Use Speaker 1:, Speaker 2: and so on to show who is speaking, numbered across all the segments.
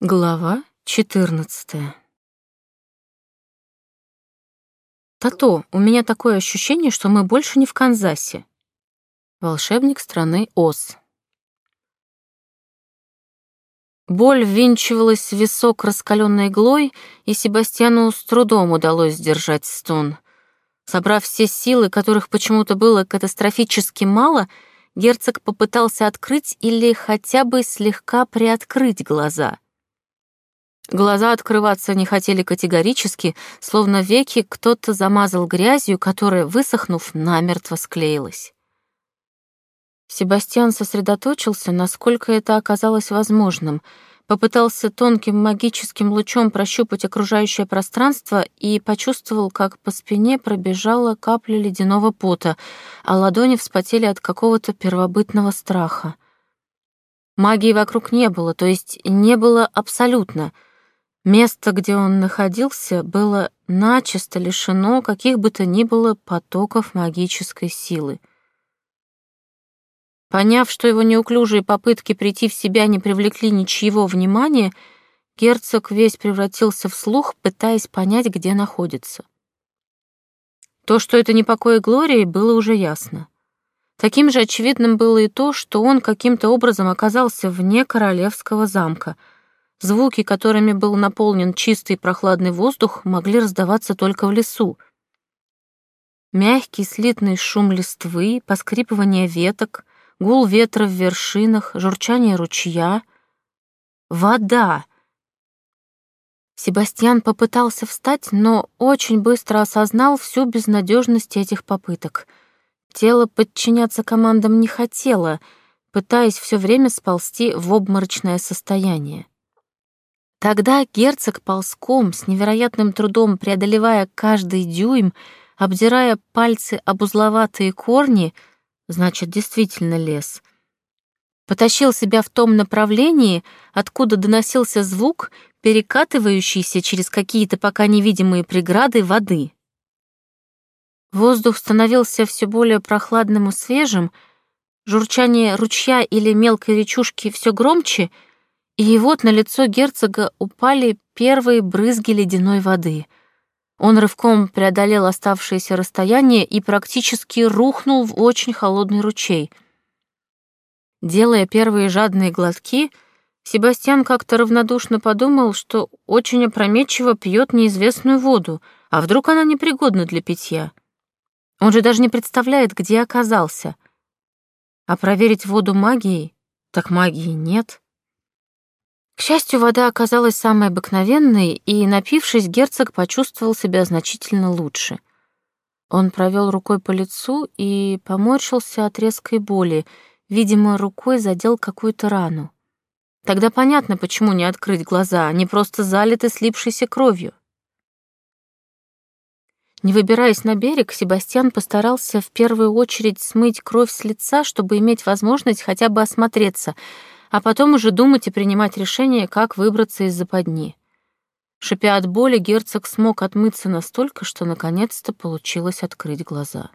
Speaker 1: Глава 14. Тато, у меня такое ощущение, что мы больше не в Канзасе. Волшебник страны Оз. Боль ввинчивалась в висок раскаленной иглой, и Себастьяну с трудом удалось сдержать стон. Собрав все силы, которых почему-то было катастрофически мало, герцог попытался открыть или хотя бы слегка приоткрыть глаза — Глаза открываться не хотели категорически, словно веки кто-то замазал грязью, которая, высохнув, намертво склеилась. Себастьян сосредоточился, насколько это оказалось возможным, попытался тонким магическим лучом прощупать окружающее пространство и почувствовал, как по спине пробежала капля ледяного пота, а ладони вспотели от какого-то первобытного страха. Магии вокруг не было, то есть не было абсолютно — Место, где он находился, было начисто лишено каких бы то ни было потоков магической силы. Поняв, что его неуклюжие попытки прийти в себя не привлекли ничьего внимания, герцог весь превратился в слух, пытаясь понять, где находится. То, что это не покой Глории, было уже ясно. Таким же очевидным было и то, что он каким-то образом оказался вне королевского замка — Звуки, которыми был наполнен чистый прохладный воздух, могли раздаваться только в лесу. Мягкий слитный шум листвы, поскрипывание веток, гул ветра в вершинах, журчание ручья. Вода! Себастьян попытался встать, но очень быстро осознал всю безнадежность этих попыток. Тело подчиняться командам не хотело, пытаясь все время сползти в обморочное состояние. Тогда герцог ползком, с невероятным трудом преодолевая каждый дюйм, обдирая пальцы об узловатые корни, значит, действительно лес, потащил себя в том направлении, откуда доносился звук, перекатывающийся через какие-то пока невидимые преграды воды. Воздух становился все более прохладным и свежим, журчание ручья или мелкой речушки все громче — и вот на лицо герцога упали первые брызги ледяной воды. Он рывком преодолел оставшееся расстояние и практически рухнул в очень холодный ручей. Делая первые жадные глотки, Себастьян как-то равнодушно подумал, что очень опрометчиво пьет неизвестную воду, а вдруг она непригодна для питья. Он же даже не представляет, где оказался. А проверить воду магией? Так магии нет. К счастью, вода оказалась самой обыкновенной, и, напившись, герцог почувствовал себя значительно лучше. Он провел рукой по лицу и поморщился от резкой боли, видимо, рукой задел какую-то рану. Тогда понятно, почему не открыть глаза, они просто залиты слипшейся кровью. Не выбираясь на берег, Себастьян постарался в первую очередь смыть кровь с лица, чтобы иметь возможность хотя бы осмотреться — а потом уже думать и принимать решение, как выбраться из западни. Шипя от боли, герцог смог отмыться настолько, что наконец-то получилось открыть глаза.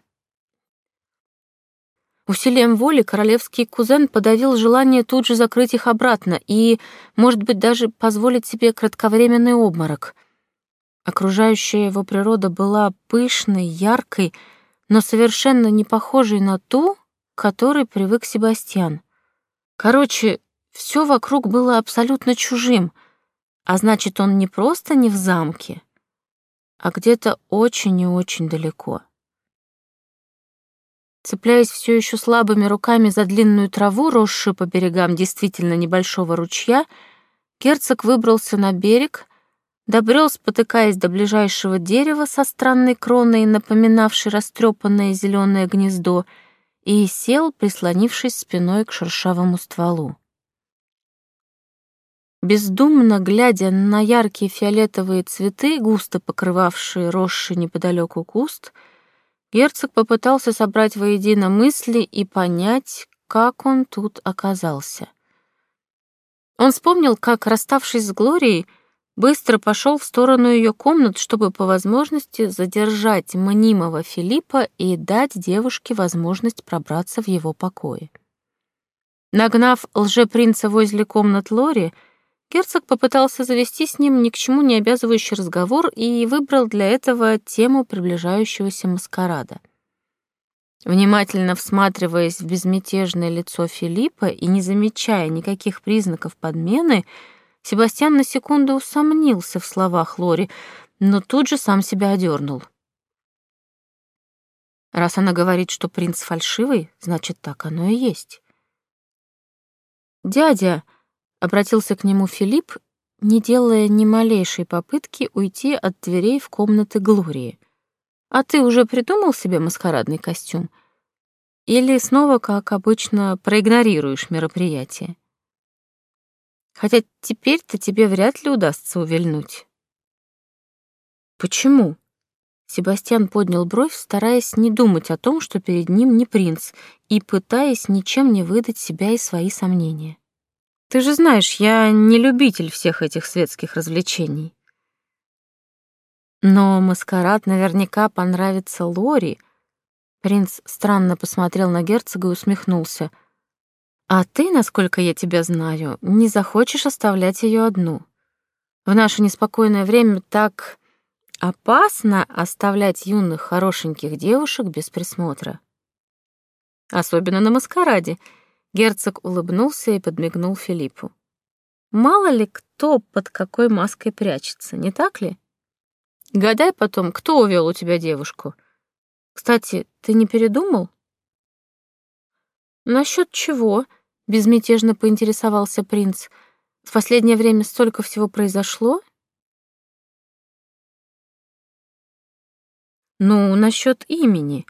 Speaker 1: Усилием воли королевский кузен подавил желание тут же закрыть их обратно и, может быть, даже позволить себе кратковременный обморок. Окружающая его природа была пышной, яркой, но совершенно не похожей на ту, к которой привык Себастьян. Короче, все вокруг было абсолютно чужим, а значит, он не просто не в замке, а где-то очень и очень далеко. Цепляясь все еще слабыми руками за длинную траву, росшую по берегам действительно небольшого ручья, герцог выбрался на берег, добрел, спотыкаясь до ближайшего дерева со странной кроной, напоминавшей растрепанное зеленое гнездо, и сел, прислонившись спиной к шершавому стволу. Бездумно глядя на яркие фиолетовые цветы, густо покрывавшие росший неподалеку куст, герцог попытался собрать воедино мысли и понять, как он тут оказался. Он вспомнил, как, расставшись с Глорией, быстро пошел в сторону ее комнат, чтобы по возможности задержать мнимого Филиппа и дать девушке возможность пробраться в его покои. Нагнав лжепринца возле комнат Лори, Герцог попытался завести с ним ни к чему не обязывающий разговор и выбрал для этого тему приближающегося маскарада. Внимательно всматриваясь в безмятежное лицо Филиппа и не замечая никаких признаков подмены, Себастьян на секунду усомнился в словах Лори, но тут же сам себя одернул. Раз она говорит, что принц фальшивый, значит, так оно и есть. «Дядя», — обратился к нему Филипп, не делая ни малейшей попытки уйти от дверей в комнаты Глории. «А ты уже придумал себе маскарадный костюм? Или снова, как обычно, проигнорируешь мероприятие? Хотя теперь-то тебе вряд ли удастся увильнуть». «Почему?» Себастьян поднял бровь, стараясь не думать о том, что перед ним не принц, и пытаясь ничем не выдать себя и свои сомнения. «Ты же знаешь, я не любитель всех этих светских развлечений». «Но маскарад наверняка понравится Лори», Принц странно посмотрел на герцога и усмехнулся. «А ты, насколько я тебя знаю, не захочешь оставлять ее одну. В наше неспокойное время так Опасно оставлять юных хорошеньких девушек без присмотра. Особенно на маскараде. Герцог улыбнулся и подмигнул Филиппу. Мало ли кто под какой маской прячется, не так ли? Гадай потом, кто увел у тебя девушку. Кстати, ты не передумал? Насчет чего? Безмятежно поинтересовался принц. В последнее время столько всего произошло, Ну, насчет имени.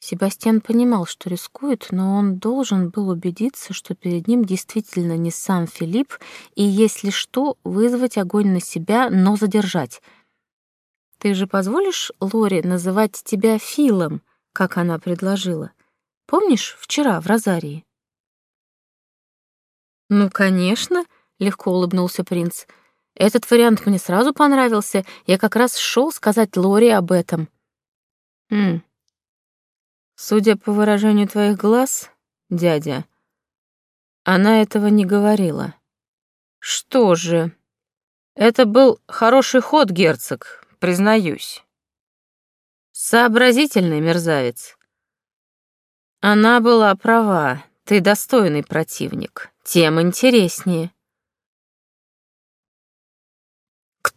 Speaker 1: Себастьян понимал, что рискует, но он должен был убедиться, что перед ним действительно не сам Филипп, и, если что, вызвать огонь на себя, но задержать. «Ты же позволишь Лоре называть тебя Филом, как она предложила? Помнишь, вчера в Розарии?» «Ну, конечно», — легко улыбнулся принц. «Этот вариант мне сразу понравился. Я как раз шел сказать Лоре об этом». Хм. Судя по выражению твоих глаз, дядя, она этого не говорила. Что же? Это был хороший ход, герцог, признаюсь. Сообразительный мерзавец. Она была права, ты достойный противник, тем интереснее.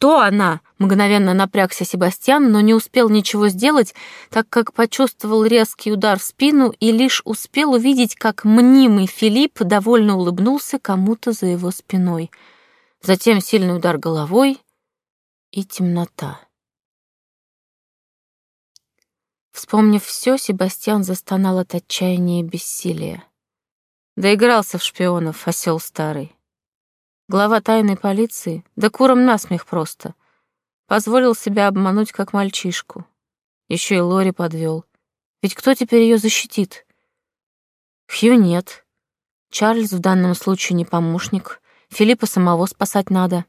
Speaker 1: «Кто она?» — мгновенно напрягся Себастьян, но не успел ничего сделать, так как почувствовал резкий удар в спину и лишь успел увидеть, как мнимый Филипп довольно улыбнулся кому-то за его спиной. Затем сильный удар головой и темнота. Вспомнив все, Себастьян застонал от отчаяния и бессилия. Доигрался в шпионов, осел старый. Глава тайной полиции, да куром насмех просто. Позволил себя обмануть как мальчишку. Еще и Лори подвел. Ведь кто теперь ее защитит? Хью нет. Чарльз в данном случае не помощник. Филиппа самого спасать надо.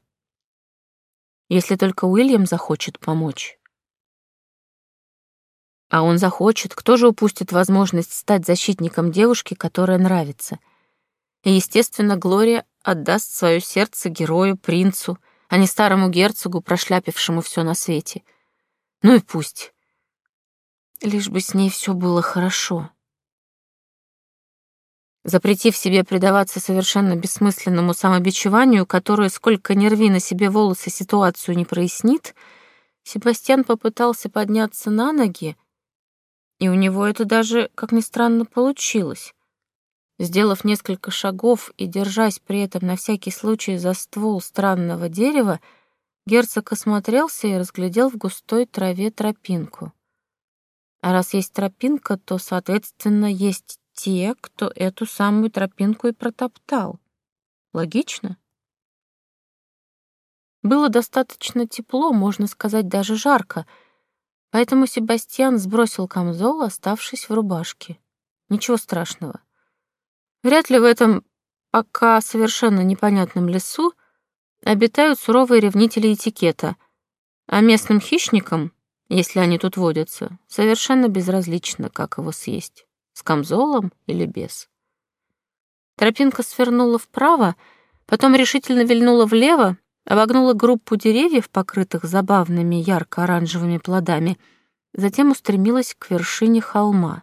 Speaker 1: Если только Уильям захочет помочь. А он захочет, кто же упустит возможность стать защитником девушки, которая нравится? И, естественно, Глория отдаст свое сердце герою, принцу, а не старому герцогу, прошляпившему все на свете. Ну и пусть. Лишь бы с ней все было хорошо. Запретив себе предаваться совершенно бессмысленному самобичеванию, которое, сколько ни рви на себе волосы, ситуацию не прояснит, Себастьян попытался подняться на ноги, и у него это даже, как ни странно, получилось. Сделав несколько шагов и держась при этом на всякий случай за ствол странного дерева, герцог осмотрелся и разглядел в густой траве тропинку. А раз есть тропинка, то, соответственно, есть те, кто эту самую тропинку и протоптал. Логично? Было достаточно тепло, можно сказать, даже жарко, поэтому Себастьян сбросил камзол, оставшись в рубашке. Ничего страшного. Вряд ли в этом пока совершенно непонятном лесу обитают суровые ревнители этикета, а местным хищникам, если они тут водятся, совершенно безразлично, как его съесть, с камзолом или без. Тропинка свернула вправо, потом решительно вильнула влево, обогнула группу деревьев, покрытых забавными ярко-оранжевыми плодами, затем устремилась к вершине холма.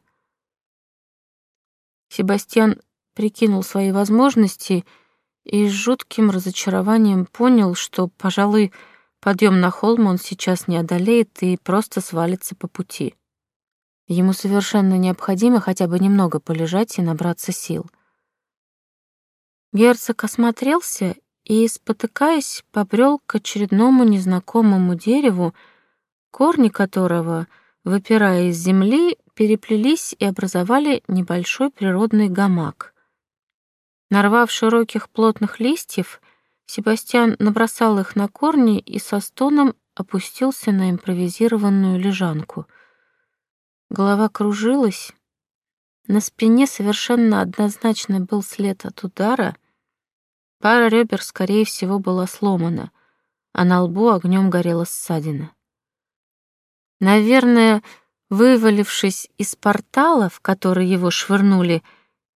Speaker 1: Себастьян прикинул свои возможности и с жутким разочарованием понял, что, пожалуй, подъем на холм он сейчас не одолеет и просто свалится по пути. Ему совершенно необходимо хотя бы немного полежать и набраться сил. Герцог осмотрелся и, спотыкаясь, побрел к очередному незнакомому дереву, корни которого, выпирая из земли, переплелись и образовали небольшой природный гамак. Нарвав широких плотных листьев, Себастьян набросал их на корни и со стоном опустился на импровизированную лежанку. Голова кружилась, на спине совершенно однозначно был след от удара, пара ребер, скорее всего, была сломана, а на лбу огнем горела ссадина. Наверное, вывалившись из портала, в который его швырнули,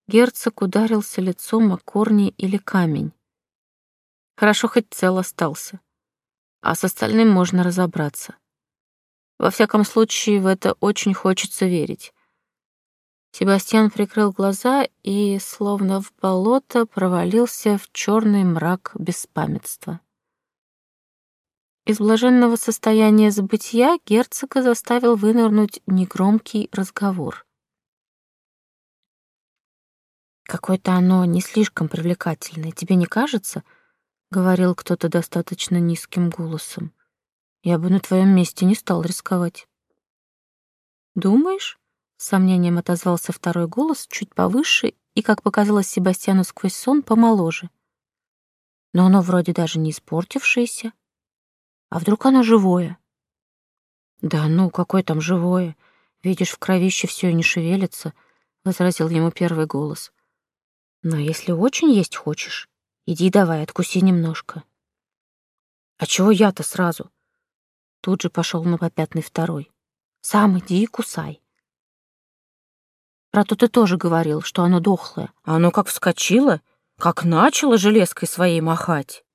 Speaker 1: герцог ударился лицом о корни или камень. Хорошо хоть цел остался, а с остальным можно разобраться. Во всяком случае, в это очень хочется верить. Себастьян прикрыл глаза и, словно в болото, провалился в черный мрак беспамятства. Из блаженного состояния забытия герцога заставил вынырнуть негромкий разговор. «Какое-то оно не слишком привлекательное, тебе не кажется?» — говорил кто-то достаточно низким голосом. «Я бы на твоем месте не стал рисковать». «Думаешь?» С сомнением отозвался второй голос, чуть повыше и, как показалось Себастьяну сквозь сон, помоложе. Но оно вроде даже не испортившееся. А вдруг оно живое? Да ну, какое там живое? Видишь, в кровище все и не шевелится, — возразил ему первый голос. Но если очень есть хочешь, иди давай, откуси немножко. А чего я-то сразу? Тут же пошел на попятный второй. Сам иди и кусай. Про то ты тоже говорил, что оно дохлое. А оно как вскочило, как начало железкой своей махать.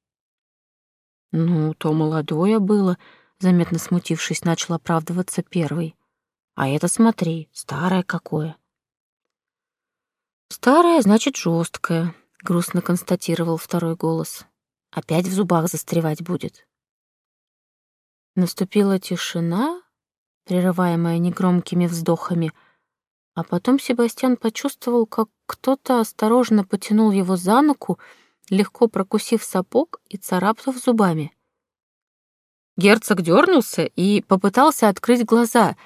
Speaker 1: Ну, то молодое было, заметно смутившись, начал оправдываться первый. А это, смотри, старое какое. Старое, значит, жесткое, грустно констатировал второй голос. Опять в зубах застревать будет. Наступила тишина, прерываемая негромкими вздохами — а потом Себастьян почувствовал, как кто-то осторожно потянул его за ногу, легко прокусив сапог и царапнув зубами. Герцог дернулся и попытался открыть глаза,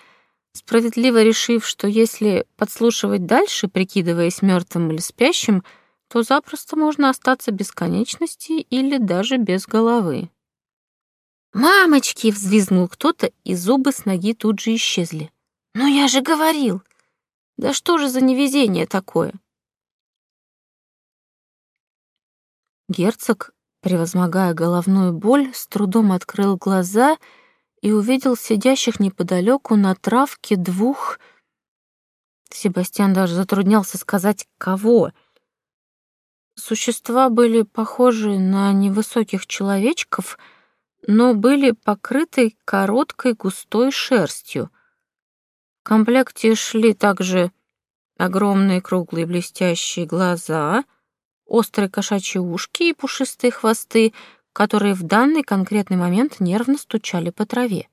Speaker 1: справедливо решив, что если подслушивать дальше, прикидываясь мертвым или спящим, то запросто можно остаться без конечности или даже без головы. «Мамочки!» — взвизгнул кто-то, и зубы с ноги тут же исчезли. «Ну я же говорил!» Да что же за невезение такое? Герцог, превозмогая головную боль, с трудом открыл глаза и увидел сидящих неподалеку на травке двух... Себастьян даже затруднялся сказать, кого. Существа были похожи на невысоких человечков, но были покрыты короткой густой шерстью — в комплекте шли также огромные круглые блестящие глаза, острые кошачьи ушки и пушистые хвосты, которые в данный конкретный момент нервно стучали по траве.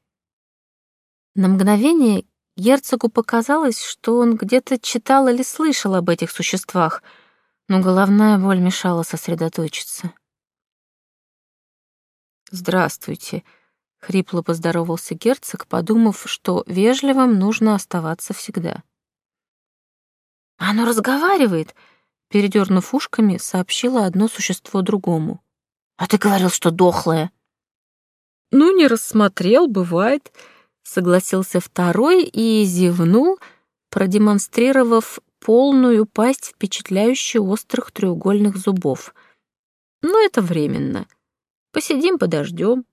Speaker 1: На мгновение герцогу показалось, что он где-то читал или слышал об этих существах, но головная боль мешала сосредоточиться. «Здравствуйте», — хрипло поздоровался герцог, подумав, что вежливым нужно оставаться всегда. «Оно разговаривает», — передернув ушками, сообщило одно существо другому. «А ты говорил, что дохлое». «Ну, не рассмотрел, бывает», — согласился второй и зевнул, продемонстрировав полную пасть впечатляюще острых треугольных зубов. «Но это временно. Посидим, подождем.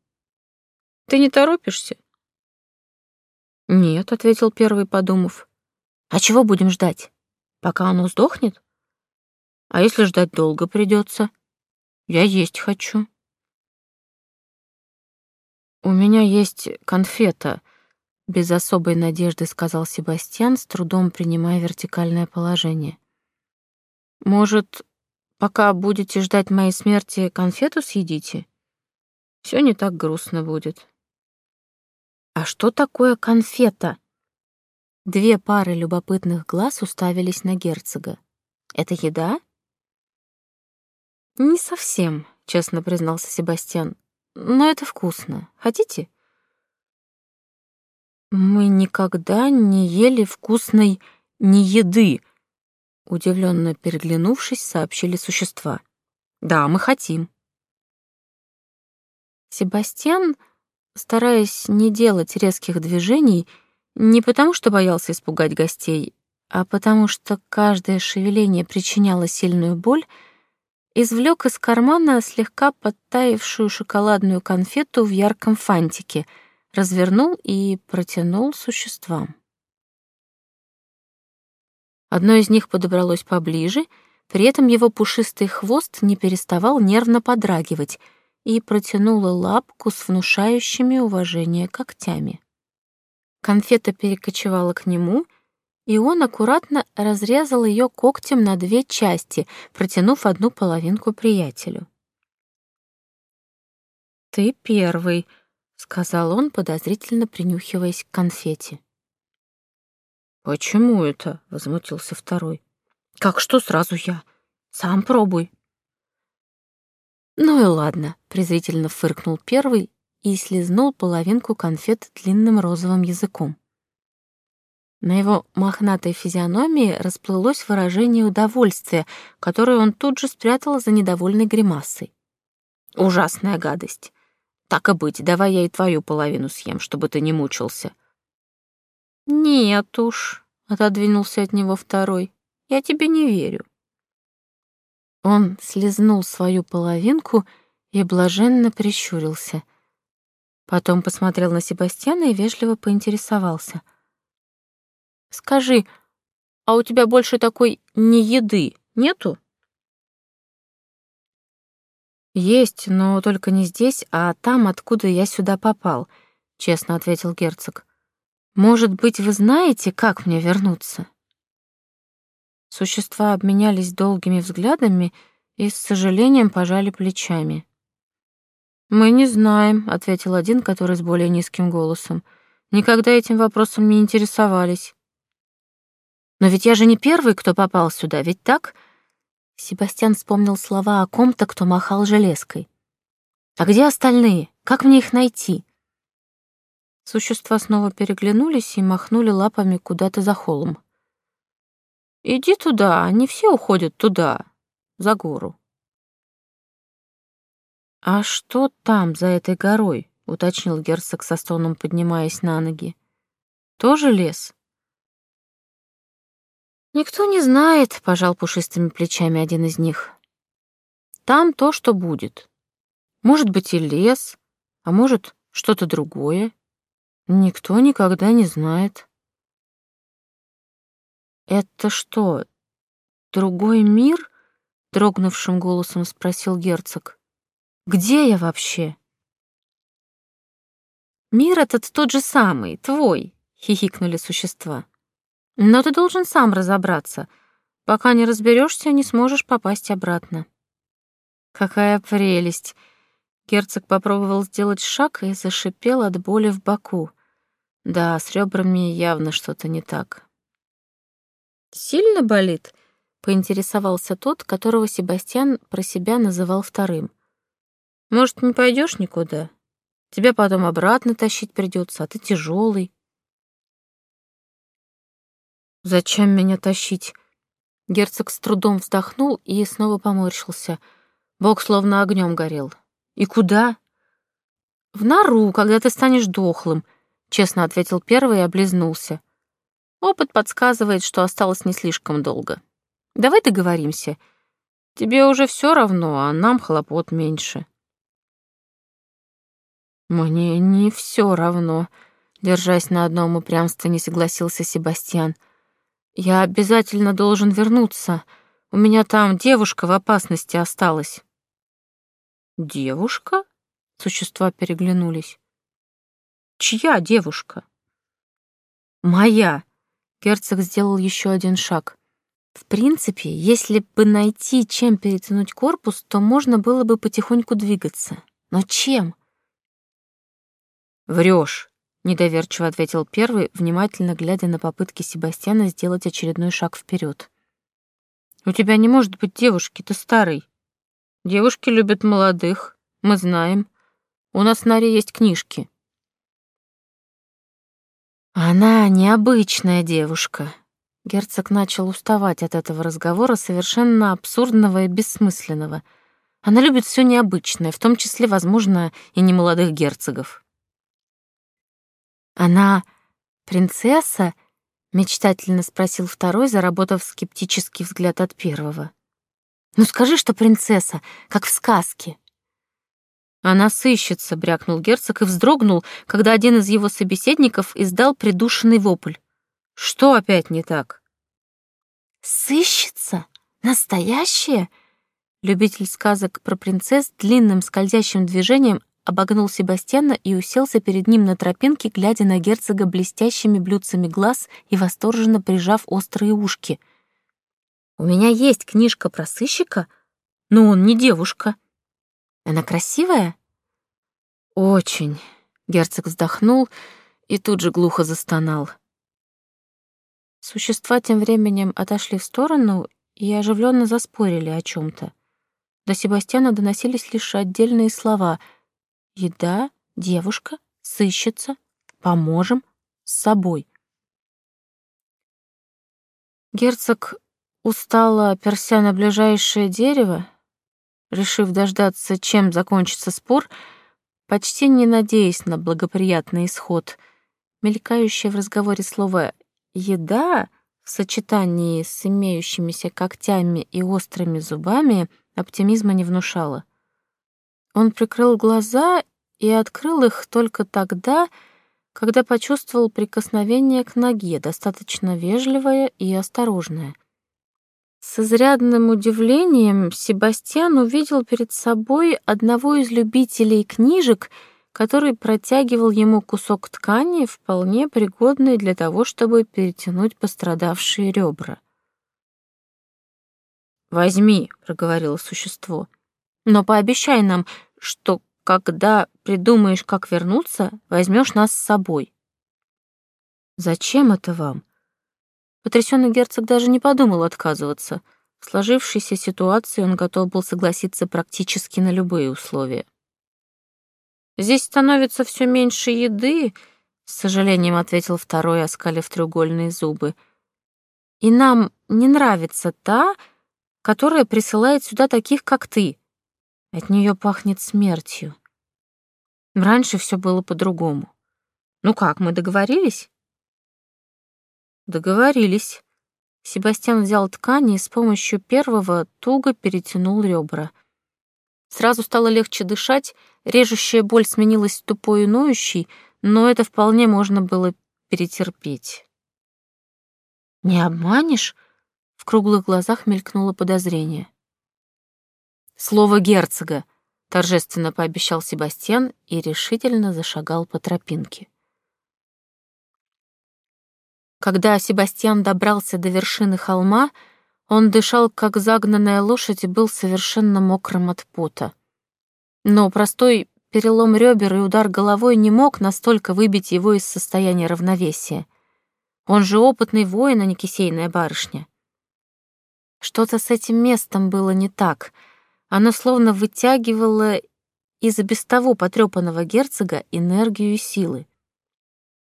Speaker 1: Ты не торопишься?» «Нет», — ответил первый, подумав. «А чего будем ждать? Пока оно сдохнет? А если ждать долго придется? Я есть хочу. У меня есть конфета, без особой надежды сказал Себастьян, с трудом принимая вертикальное положение. Может, пока будете ждать моей смерти, конфету съедите? Все не так грустно будет. А что такое конфета? Две пары любопытных глаз уставились на герцога. Это еда? Не совсем, честно признался Себастьян. Но это вкусно. Хотите? Мы никогда не ели вкусной не еды, удивленно переглянувшись, сообщили существа. Да, мы хотим. Себастьян, стараясь не делать резких движений, не потому что боялся испугать гостей, а потому что каждое шевеление причиняло сильную боль, извлек из кармана слегка подтаявшую шоколадную конфету в ярком фантике, развернул и протянул существам. Одно из них подобралось поближе, при этом его пушистый хвост не переставал нервно подрагивать и протянуло лапку с внушающими уважение когтями. Конфета перекочевала к нему — и он аккуратно разрезал ее когтем на две части, протянув одну половинку приятелю. «Ты первый», — сказал он, подозрительно принюхиваясь к конфете. «Почему это?» — возмутился второй. «Как что сразу я? Сам пробуй». «Ну и ладно», — презрительно фыркнул первый и слезнул половинку конфет длинным розовым языком. На его мохнатой физиономии расплылось выражение удовольствия, которое он тут же спрятал за недовольной гримасой. «Ужасная гадость. Так и быть, давай я и твою половину съем, чтобы ты не мучился». «Нет уж», — отодвинулся от него второй, — «я тебе не верю». Он слезнул свою половинку и блаженно прищурился. Потом посмотрел на Себастьяна и вежливо поинтересовался — Скажи, а у тебя больше такой не еды нету? Есть, но только не здесь, а там, откуда я сюда попал, честно ответил герцог. Может быть, вы знаете, как мне вернуться? Существа обменялись долгими взглядами и с сожалением пожали плечами. «Мы не знаем», — ответил один, который с более низким голосом. «Никогда этим вопросом не интересовались». Но ведь я же не первый, кто попал сюда, ведь так? Себастьян вспомнил слова о ком-то, кто махал железкой. А где остальные? Как мне их найти? Существа снова переглянулись и махнули лапами куда-то за холм. Иди туда, они все уходят туда, за гору. А что там, за этой горой? уточнил герцог со стоном, поднимаясь на ноги. Тоже лес? «Никто не знает», — пожал пушистыми плечами один из них. «Там то, что будет. Может быть и лес, а может что-то другое. Никто никогда не знает». «Это что, другой мир?» — дрогнувшим голосом спросил герцог. «Где я вообще?» «Мир этот тот же самый, твой», — хихикнули существа. Но ты должен сам разобраться. Пока не разберешься, не сможешь попасть обратно. Какая прелесть! Герцог попробовал сделать шаг и зашипел от боли в боку. Да, с ребрами явно что-то не так. «Сильно болит?» — поинтересовался тот, которого Себастьян про себя называл вторым. «Может, не пойдешь никуда? Тебя потом обратно тащить придется, а ты тяжелый. Зачем меня тащить? Герцог с трудом вздохнул и снова поморщился. Бог словно огнем горел. И куда? В нору, когда ты станешь дохлым, честно ответил первый и облизнулся. Опыт подсказывает, что осталось не слишком долго. Давай договоримся. Тебе уже все равно, а нам хлопот меньше. Мне не все равно, держась на одном упрямстве, не согласился Себастьян. Я обязательно должен вернуться. У меня там девушка в опасности осталась. Девушка? Существа переглянулись. Чья девушка? Моя. Герцог сделал еще один шаг. В принципе, если бы найти, чем перетянуть корпус, то можно было бы потихоньку двигаться. Но чем? Врешь, недоверчиво ответил первый, внимательно глядя на попытки Себастьяна сделать очередной шаг вперед. У тебя не может быть девушки, ты старый. Девушки любят молодых, мы знаем. У нас на Наре есть книжки. Она необычная девушка, Герцог начал уставать от этого разговора, совершенно абсурдного и бессмысленного. Она любит все необычное, в том числе, возможно, и немолодых герцогов. «Она принцесса?» — мечтательно спросил второй, заработав скептический взгляд от первого. «Ну скажи, что принцесса, как в сказке». «Она сыщется», — брякнул герцог и вздрогнул, когда один из его собеседников издал придушенный вопль. Что опять не так? Сыщется? Настоящее? Любитель сказок про принцесс длинным скользящим движением обогнул Себастьяна и уселся перед ним на тропинке, глядя на герцога блестящими блюдцами глаз и восторженно прижав острые ушки. «У меня есть книжка про сыщика, но он не девушка. Она красивая?» «Очень», — герцог вздохнул и тут же глухо застонал. Существа тем временем отошли в сторону и оживленно заспорили о чем то До Себастьяна доносились лишь отдельные слова «еда», «девушка», «сыщется», «поможем», «с собой». Герцог устало оперся на ближайшее дерево, решив дождаться, чем закончится спор, почти не надеясь на благоприятный исход. Мелькающее в разговоре слово Еда в сочетании с имеющимися когтями и острыми зубами оптимизма не внушала. Он прикрыл глаза и открыл их только тогда, когда почувствовал прикосновение к ноге, достаточно вежливое и осторожное. С изрядным удивлением Себастьян увидел перед собой одного из любителей книжек — который протягивал ему кусок ткани, вполне пригодный для того, чтобы перетянуть пострадавшие ребра. «Возьми», — проговорило существо, — «но пообещай нам, что, когда придумаешь, как вернуться, возьмешь нас с собой». «Зачем это вам?» Потрясенный герцог даже не подумал отказываться. В сложившейся ситуации он готов был согласиться практически на любые условия. Здесь становится все меньше еды, с сожалением ответил второй, оскалив треугольные зубы. И нам не нравится та, которая присылает сюда таких, как ты. От нее пахнет смертью. Раньше все было по-другому. Ну как, мы договорились? Договорились. Себастьян взял ткань и с помощью первого туго перетянул ребра. Сразу стало легче дышать, режущая боль сменилась тупой и ноющей, но это вполне можно было перетерпеть. «Не обманешь?» — в круглых глазах мелькнуло подозрение. «Слово герцога», — торжественно пообещал Себастьян и решительно зашагал по тропинке. Когда Себастьян добрался до вершины холма, он дышал, как загнанная лошадь, и был совершенно мокрым от пота. Но простой перелом ребер и удар головой не мог настолько выбить его из состояния равновесия. Он же опытный воин, а не кисейная барышня. Что-то с этим местом было не так. Оно словно вытягивало из-за без того потрепанного герцога энергию и силы.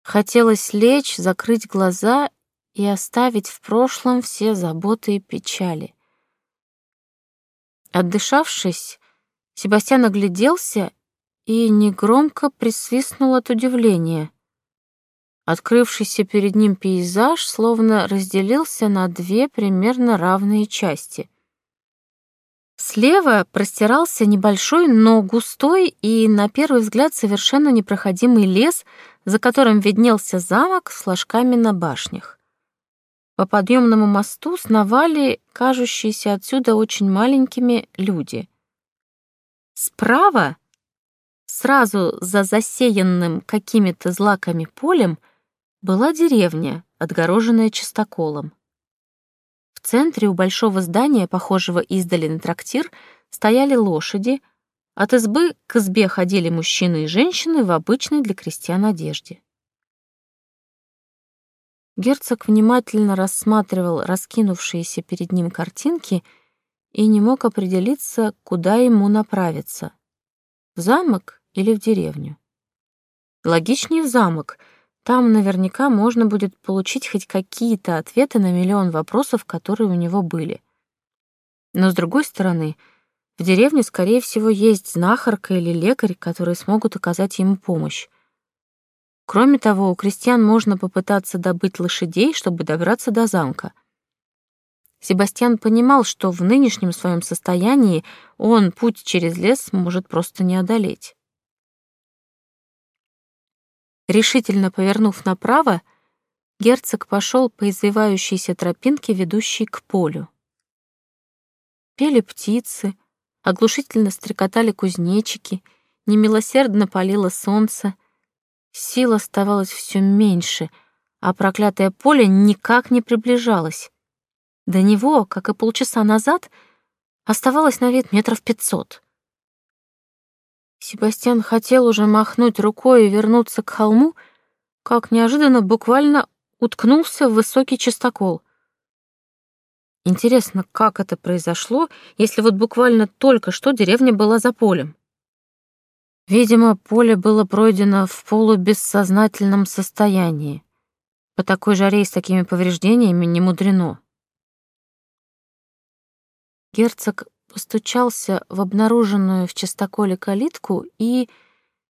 Speaker 1: Хотелось лечь, закрыть глаза и оставить в прошлом все заботы и печали. Отдышавшись, Себастьян огляделся и негромко присвистнул от удивления. Открывшийся перед ним пейзаж словно разделился на две примерно равные части. Слева простирался небольшой, но густой и, на первый взгляд, совершенно непроходимый лес, за которым виднелся замок с флажками на башнях. По подъемному мосту сновали кажущиеся отсюда очень маленькими люди. Справа, сразу за засеянным какими-то злаками полем, была деревня, отгороженная чистоколом. В центре у большого здания, похожего издали на трактир, стояли лошади, от избы к избе ходили мужчины и женщины в обычной для крестьян одежде. Герцог внимательно рассматривал раскинувшиеся перед ним картинки и не мог определиться, куда ему направиться — в замок или в деревню. Логичнее в замок, там наверняка можно будет получить хоть какие-то ответы на миллион вопросов, которые у него были. Но, с другой стороны, — в деревне, скорее всего, есть знахарка или лекарь, которые смогут оказать ему помощь. Кроме того, у крестьян можно попытаться добыть лошадей, чтобы добраться до замка. Себастьян понимал, что в нынешнем своем состоянии он путь через лес может просто не одолеть. Решительно повернув направо, герцог пошел по извивающейся тропинке, ведущей к полю. Пели птицы, Оглушительно стрекотали кузнечики, немилосердно палило солнце. Сил оставалось все меньше, а проклятое поле никак не приближалось. До него, как и полчаса назад, оставалось на вид метров пятьсот. Себастьян хотел уже махнуть рукой и вернуться к холму, как неожиданно буквально уткнулся в высокий частокол — Интересно, как это произошло, если вот буквально только что деревня была за полем? Видимо, поле было пройдено в полубессознательном состоянии. По такой жаре и с такими повреждениями не мудрено. Герцог постучался в обнаруженную в частоколе калитку и,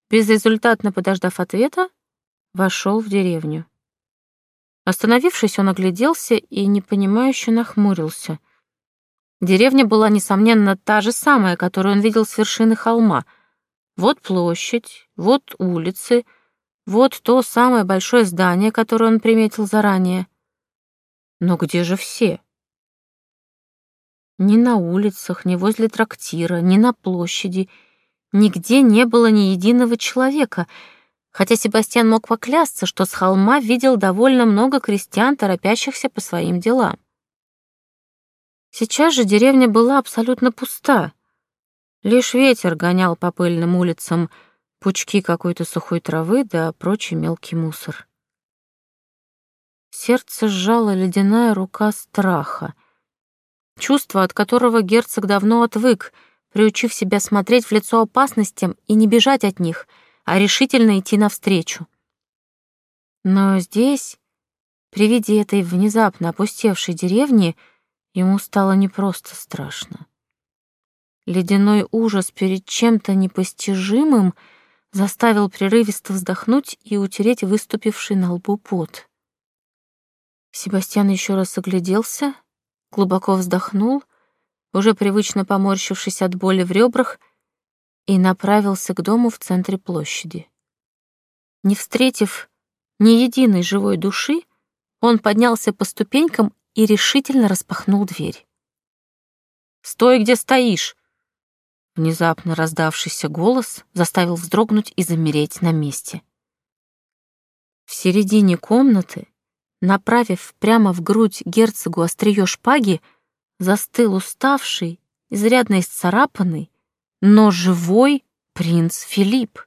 Speaker 1: безрезультатно подождав ответа, вошел в деревню. Остановившись, он огляделся и непонимающе нахмурился. Деревня была, несомненно, та же самая, которую он видел с вершины холма. Вот площадь, вот улицы, вот то самое большое здание, которое он приметил заранее. Но где же все? Ни на улицах, ни возле трактира, ни на площади, нигде не было ни единого человека — хотя Себастьян мог поклясться, что с холма видел довольно много крестьян, торопящихся по своим делам. Сейчас же деревня была абсолютно пуста. Лишь ветер гонял по пыльным улицам пучки какой-то сухой травы да прочий мелкий мусор. Сердце сжала ледяная рука страха, чувство, от которого герцог давно отвык, приучив себя смотреть в лицо опасностям и не бежать от них — а решительно идти навстречу. Но здесь, при виде этой внезапно опустевшей деревни, ему стало не просто страшно. Ледяной ужас перед чем-то непостижимым заставил прерывисто вздохнуть и утереть выступивший на лбу пот. Себастьян еще раз огляделся, глубоко вздохнул, уже привычно поморщившись от боли в ребрах, и направился к дому в центре площади. Не встретив ни единой живой души, он поднялся по ступенькам и решительно распахнул дверь. «Стой, где стоишь!» Внезапно раздавшийся голос заставил вздрогнуть и замереть на месте. В середине комнаты, направив прямо в грудь герцогу острие шпаги, застыл уставший, изрядно исцарапанный, но живой принц Филипп.